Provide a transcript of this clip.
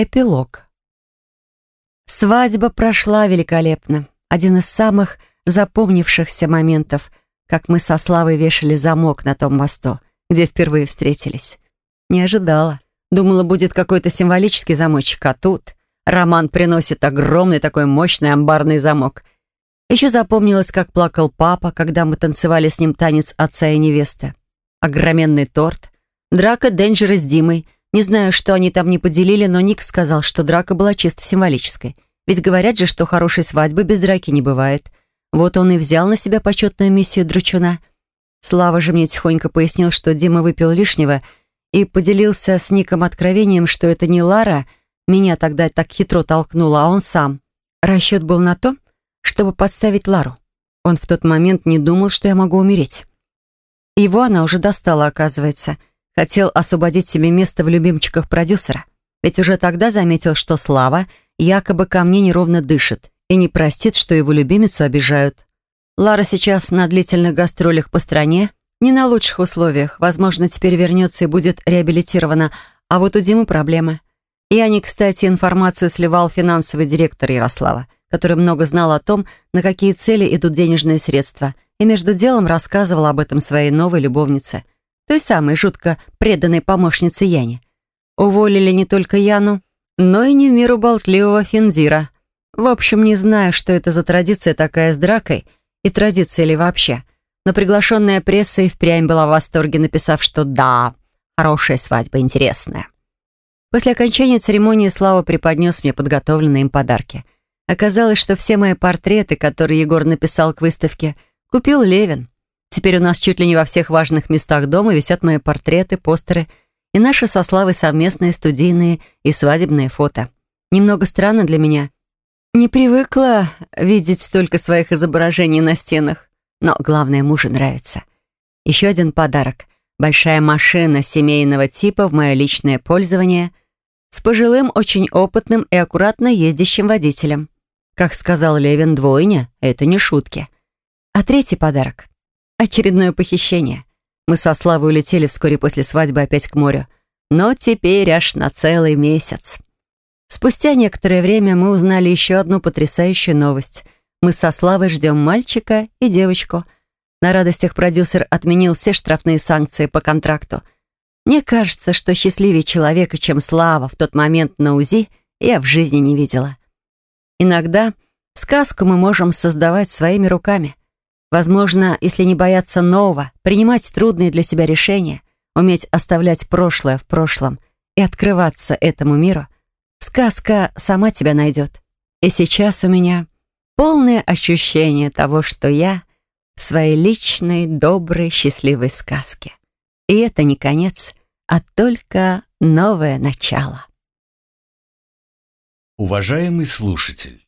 Эпилог. Свадьба прошла великолепно. Один из самых запомнившихся моментов, как мы со Славой вешали замок на том мосту, где впервые встретились. Не ожидала. Думала, будет какой-то символический замочек, а тут Роман приносит огромный такой мощный амбарный замок. Еще запомнилось, как плакал папа, когда мы танцевали с ним танец отца и невесты. Огроменный торт, драка Денджера с Димой — не знаю, что они там не поделили, но Ник сказал, что драка была чисто символической. Ведь говорят же, что хорошей свадьбы без драки не бывает. Вот он и взял на себя почетную миссию дручуна. Слава же мне тихонько пояснил, что Дима выпил лишнего и поделился с Ником откровением, что это не Лара меня тогда так хитро толкнула, а он сам. Расчет был на то, чтобы подставить Лару. Он в тот момент не думал, что я могу умереть. Его она уже достала, оказывается — Хотел освободить себе место в любимчиках продюсера. Ведь уже тогда заметил, что Слава якобы ко мне неровно дышит и не простит, что его любимицу обижают. Лара сейчас на длительных гастролях по стране, не на лучших условиях. Возможно, теперь вернется и будет реабилитирована, а вот у Димы проблемы. Я не, кстати, информацию сливал финансовый директор Ярослава, который много знал о том, на какие цели идут денежные средства, и между делом рассказывал об этом своей новой любовнице – той самой жутко преданной помощнице Яне. Уволили не только Яну, но и не в меру болтливого Финзира. В общем, не знаю, что это за традиция такая с дракой, и традиция ли вообще. Но приглашенная пресса и впрямь была в восторге, написав, что да, хорошая свадьба, интересная. После окончания церемонии Слава преподнес мне подготовленные им подарки. Оказалось, что все мои портреты, которые Егор написал к выставке, купил Левин. Теперь у нас чуть ли не во всех важных местах дома висят мои портреты, постеры и наши со Славой совместные студийные и свадебные фото. Немного странно для меня. Не привыкла видеть столько своих изображений на стенах, но главное, мужу нравится. Еще один подарок. Большая машина семейного типа в мое личное пользование с пожилым, очень опытным и аккуратно ездящим водителем. Как сказал Левин, двойня — это не шутки. А третий подарок Очередное похищение. Мы со Славой улетели вскоре после свадьбы опять к морю. Но теперь аж на целый месяц. Спустя некоторое время мы узнали еще одну потрясающую новость. Мы со Славой ждем мальчика и девочку. На радостях продюсер отменил все штрафные санкции по контракту. Мне кажется, что счастливее человека, чем Слава в тот момент на УЗИ, я в жизни не видела. Иногда сказку мы можем создавать своими руками. Возможно, если не бояться нового, принимать трудные для себя решения, уметь оставлять прошлое в прошлом и открываться этому миру, сказка сама тебя найдет. И сейчас у меня полное ощущение того, что я в своей личной, доброй, счастливой сказке. И это не конец, а только новое начало. Уважаемый слушатель!